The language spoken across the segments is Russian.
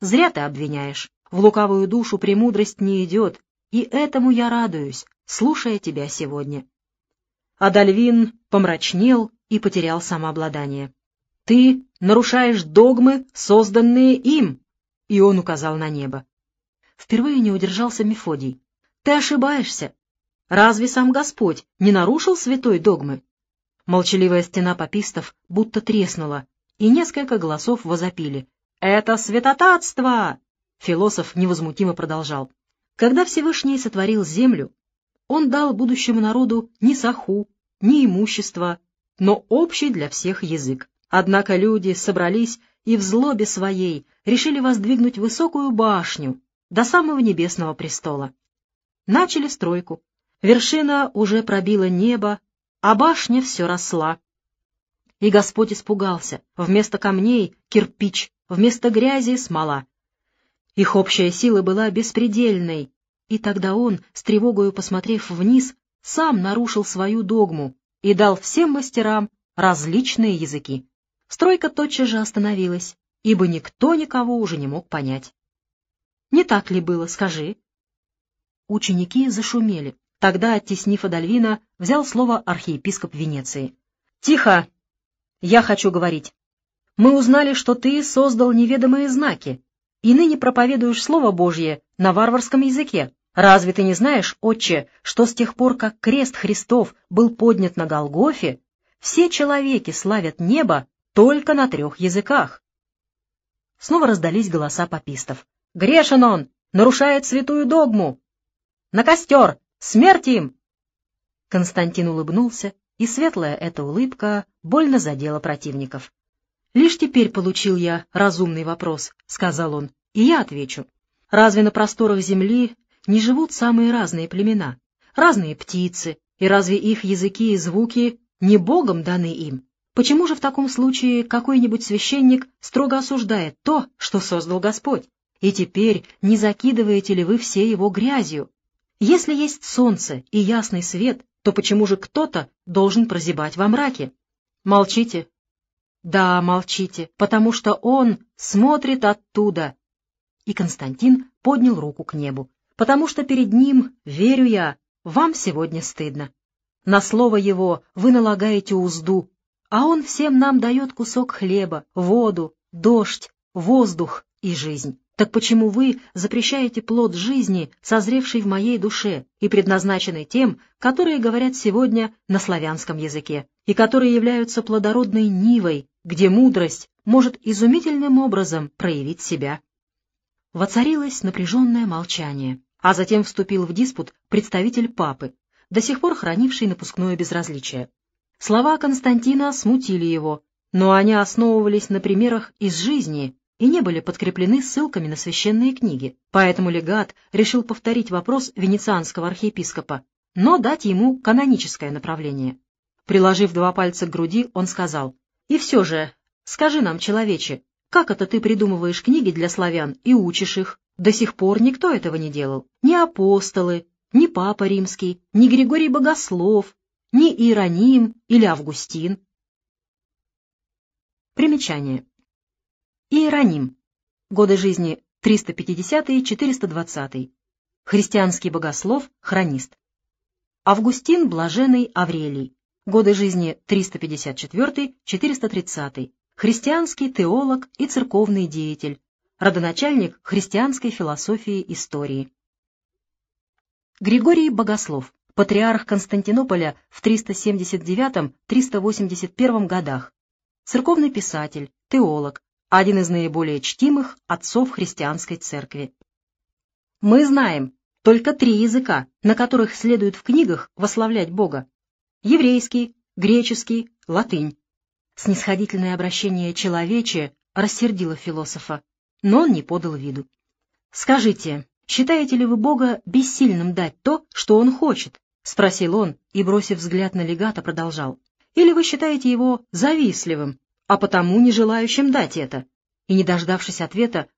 Зря ты обвиняешь. В лукавую душу премудрость не идет, и этому я радуюсь, слушая тебя сегодня. Адальвин помрачнел и потерял самообладание. «Ты нарушаешь догмы, созданные им!» И он указал на небо. Впервые не удержался Мефодий. «Ты ошибаешься. Разве сам Господь не нарушил святой догмы?» Молчаливая стена попистов будто треснула, и несколько голосов возопили. «Это святотатство!» Философ невозмутимо продолжал. «Когда Всевышний сотворил землю, он дал будущему народу ни саху, ни имущество, но общий для всех язык. Однако люди собрались и в злобе своей решили воздвигнуть высокую башню до самого небесного престола. Начали стройку. Вершина уже пробила небо, а башня все росла. И Господь испугался. Вместо камней — кирпич, вместо грязи — смола. Их общая сила была беспредельной, и тогда он, с тревогою посмотрев вниз, сам нарушил свою догму и дал всем мастерам различные языки. Стройка тотчас же остановилась, ибо никто никого уже не мог понять. Не так ли было, скажи? Ученики зашумели. Тогда, оттеснив Адальвина, взял слово архиепископ Венеции. «Тихо! Я хочу говорить. Мы узнали, что ты создал неведомые знаки, и ныне проповедуешь Слово Божье на варварском языке. Разве ты не знаешь, отче, что с тех пор, как крест Христов был поднят на Голгофе, все человеки славят небо только на трех языках? Снова раздались голоса попистов. «Грешен он! Нарушает святую догму! На костер! Смерть им!» Константин улыбнулся, и светлая эта улыбка больно задела противников. «Лишь теперь получил я разумный вопрос», — сказал он, — «и я отвечу. Разве на просторах земли не живут самые разные племена, разные птицы, и разве их языки и звуки не Богом даны им? Почему же в таком случае какой-нибудь священник строго осуждает то, что создал Господь? И теперь не закидываете ли вы все его грязью? Если есть солнце и ясный свет, то почему же кто-то должен прозябать во мраке? Молчите. Да, молчите, потому что он смотрит оттуда. И Константин поднял руку к небу потому что перед ним, верю я, вам сегодня стыдно. На слово его вы налагаете узду, а он всем нам дает кусок хлеба, воду, дождь, воздух и жизнь. Так почему вы запрещаете плод жизни, созревший в моей душе и предназначенный тем, которые говорят сегодня на славянском языке, и которые являются плодородной нивой, где мудрость может изумительным образом проявить себя? Воцарилось напряженное молчание а затем вступил в диспут представитель папы, до сих пор хранивший напускное безразличие. Слова Константина смутили его, но они основывались на примерах из жизни и не были подкреплены ссылками на священные книги, поэтому легат решил повторить вопрос венецианского архиепископа, но дать ему каноническое направление. Приложив два пальца к груди, он сказал, «И все же, скажи нам, человече, как это ты придумываешь книги для славян и учишь их? До сих пор никто этого не делал. Ни апостолы, ни Папа Римский, ни Григорий Богослов, ни Иероним или Августин. Примечание. Иероним. Годы жизни 350-420. Христианский богослов, хронист. Августин Блаженный Аврелий. Годы жизни 354-430. Христианский теолог и церковный деятель, родоначальник христианской философии истории. Григорий Богослов, патриарх Константинополя в 379-381 годах, церковный писатель, теолог, один из наиболее чтимых отцов христианской церкви. Мы знаем только три языка, на которых следует в книгах восславлять Бога. Еврейский, греческий, латынь. Снисходительное обращение «человече» рассердило философа но он не подал виду. «Скажите, считаете ли вы Бога бессильным дать то, что Он хочет?» — спросил он и, бросив взгляд на легата, продолжал. «Или вы считаете его завистливым, а потому не желающим дать это?» И, не дождавшись ответа,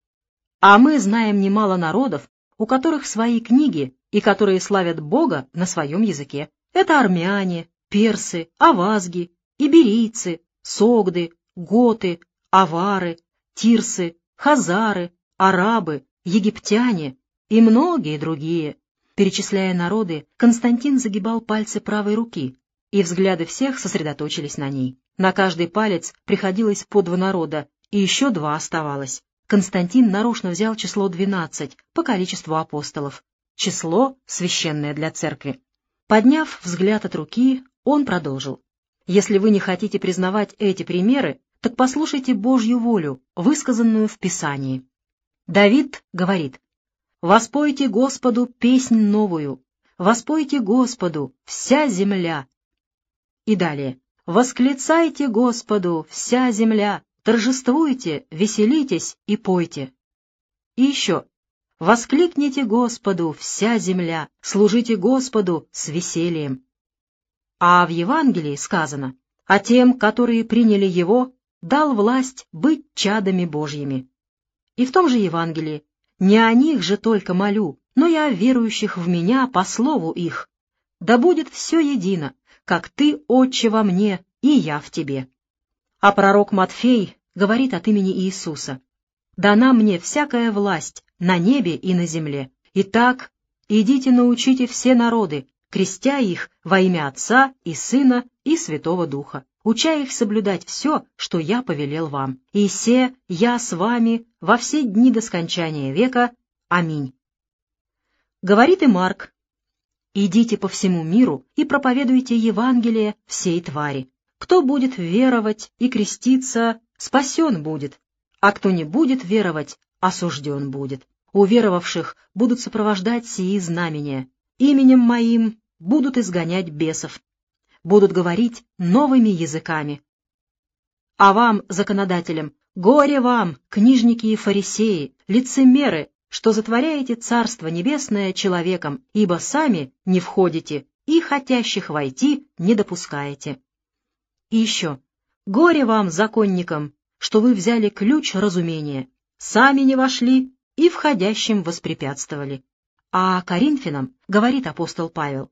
«А мы знаем немало народов, у которых свои книги и которые славят Бога на своем языке. Это армяне, персы, авазги, иберийцы, согды, готы, авары, тирсы, хазары, арабы, египтяне и многие другие. Перечисляя народы, Константин загибал пальцы правой руки, и взгляды всех сосредоточились на ней. На каждый палец приходилось по два народа, и еще два оставалось. Константин нарочно взял число двенадцать по количеству апостолов. Число, священное для церкви. Подняв взгляд от руки, он продолжил. Если вы не хотите признавать эти примеры, так послушайте Божью волю, высказанную в Писании. Давид говорит, «Воспойте Господу песнь новую, воспойте Господу вся земля». И далее, «Восклицайте Господу вся земля, торжествуйте, веселитесь и пойте». И еще, «Воскликните Господу вся земля, служите Господу с весельем». А в Евангелии сказано, «А тем, которые приняли Его, дал власть быть чадами Божьими». И в том же Евангелии, «Не о них же только молю, но и о верующих в Меня по слову их. Да будет все едино, как Ты, Отче, во мне, и я в Тебе». А пророк Матфей говорит от имени Иисуса, «Дана мне всякая власть на небе и на земле. Итак, идите научите все народы, крестя их во имя Отца и Сына и Святого Духа, уча их соблюдать все, что я повелел вам. И се я с вами во все дни до скончания века. Аминь. Говорит и Марк, «Идите по всему миру и проповедуйте Евангелие всей твари. Кто будет веровать и креститься, спасен будет, а кто не будет веровать, осужден будет. У веровавших будут сопровождать сии знамения. Именем моим будут изгонять бесов, будут говорить новыми языками. А вам, законодателям, горе вам, книжники и фарисеи, лицемеры, что затворяете Царство Небесное человеком, ибо сами не входите и хотящих войти не допускаете. И еще, горе вам, законникам, что вы взяли ключ разумения, сами не вошли и входящим воспрепятствовали. А Коринфянам, говорит апостол Павел,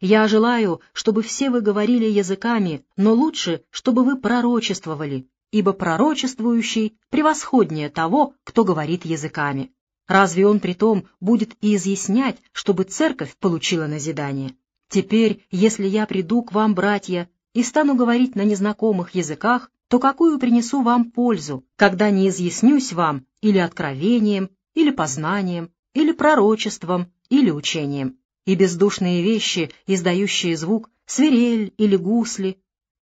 «Я желаю, чтобы все вы говорили языками, но лучше, чтобы вы пророчествовали, ибо пророчествующий превосходнее того, кто говорит языками. Разве он притом будет и изъяснять, чтобы церковь получила назидание? Теперь, если я приду к вам, братья, и стану говорить на незнакомых языках, то какую принесу вам пользу, когда не изъяснюсь вам или откровением, или познанием, или пророчеством, или учением, и бездушные вещи, издающие звук, свирель или гусли,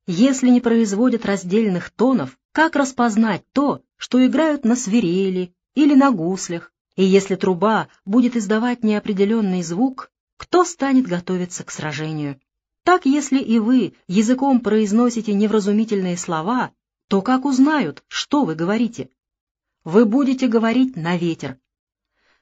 если не производят раздельных тонов, как распознать то, что играют на свирели или на гуслях, и если труба будет издавать неопределенный звук, кто станет готовиться к сражению? Так, если и вы языком произносите невразумительные слова, то как узнают, что вы говорите? Вы будете говорить на ветер,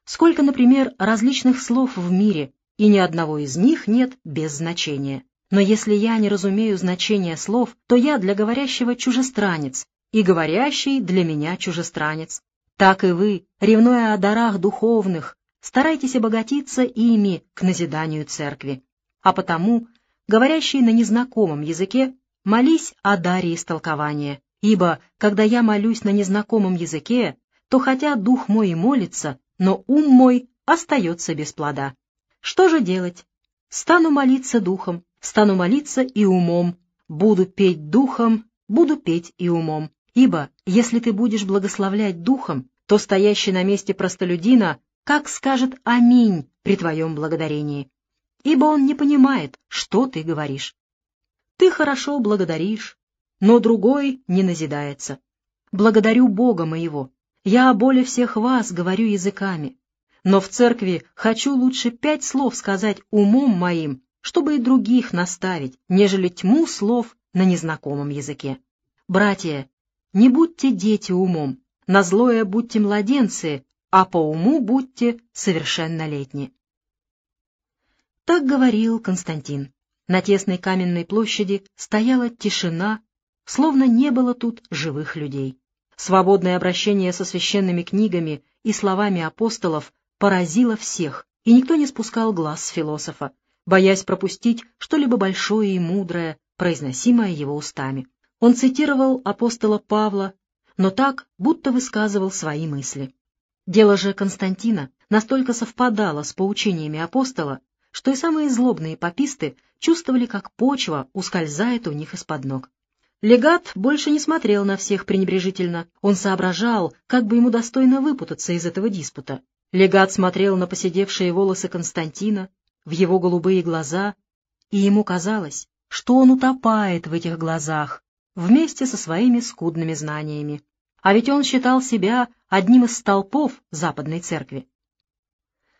Сколько, например, различных слов в мире, и ни одного из них нет без значения. Но если я не разумею значения слов, то я для говорящего чужестранец, и говорящий для меня чужестранец. Так и вы, ревнуя о дарах духовных, старайтесь обогатиться ими к назиданию церкви. А потому, говорящий на незнакомом языке, молись о даре истолкования, ибо, когда я молюсь на незнакомом языке, то хотя дух мой и молится, но ум мой остается без плода. Что же делать? Стану молиться духом, стану молиться и умом, буду петь духом, буду петь и умом. Ибо, если ты будешь благословлять духом, то стоящий на месте простолюдина как скажет «Аминь» при твоем благодарении, ибо он не понимает, что ты говоришь. Ты хорошо благодаришь, но другой не назидается. Благодарю Бога моего, я более всех вас говорю языками, но в церкви хочу лучше пять слов сказать умом моим, чтобы и других наставить, нежели тьму слов на незнакомом языке. Братья, не будьте дети умом, на злое будьте младенцы, а по уму будьте совершеннолетни. Так говорил Константин. На тесной каменной площади стояла тишина, словно не было тут живых людей. Свободное обращение со священными книгами и словами апостолов поразило всех, и никто не спускал глаз с философа, боясь пропустить что-либо большое и мудрое, произносимое его устами. Он цитировал апостола Павла, но так, будто высказывал свои мысли. Дело же Константина настолько совпадало с поучениями апостола, что и самые злобные пописты чувствовали, как почва ускользает у них из-под ног. Легат больше не смотрел на всех пренебрежительно. Он соображал, как бы ему достойно выпутаться из этого диспута. Легат смотрел на поседевшие волосы Константина, в его голубые глаза, и ему казалось, что он утопает в этих глазах вместе со своими скудными знаниями. А ведь он считал себя одним из столпов Западной Церкви.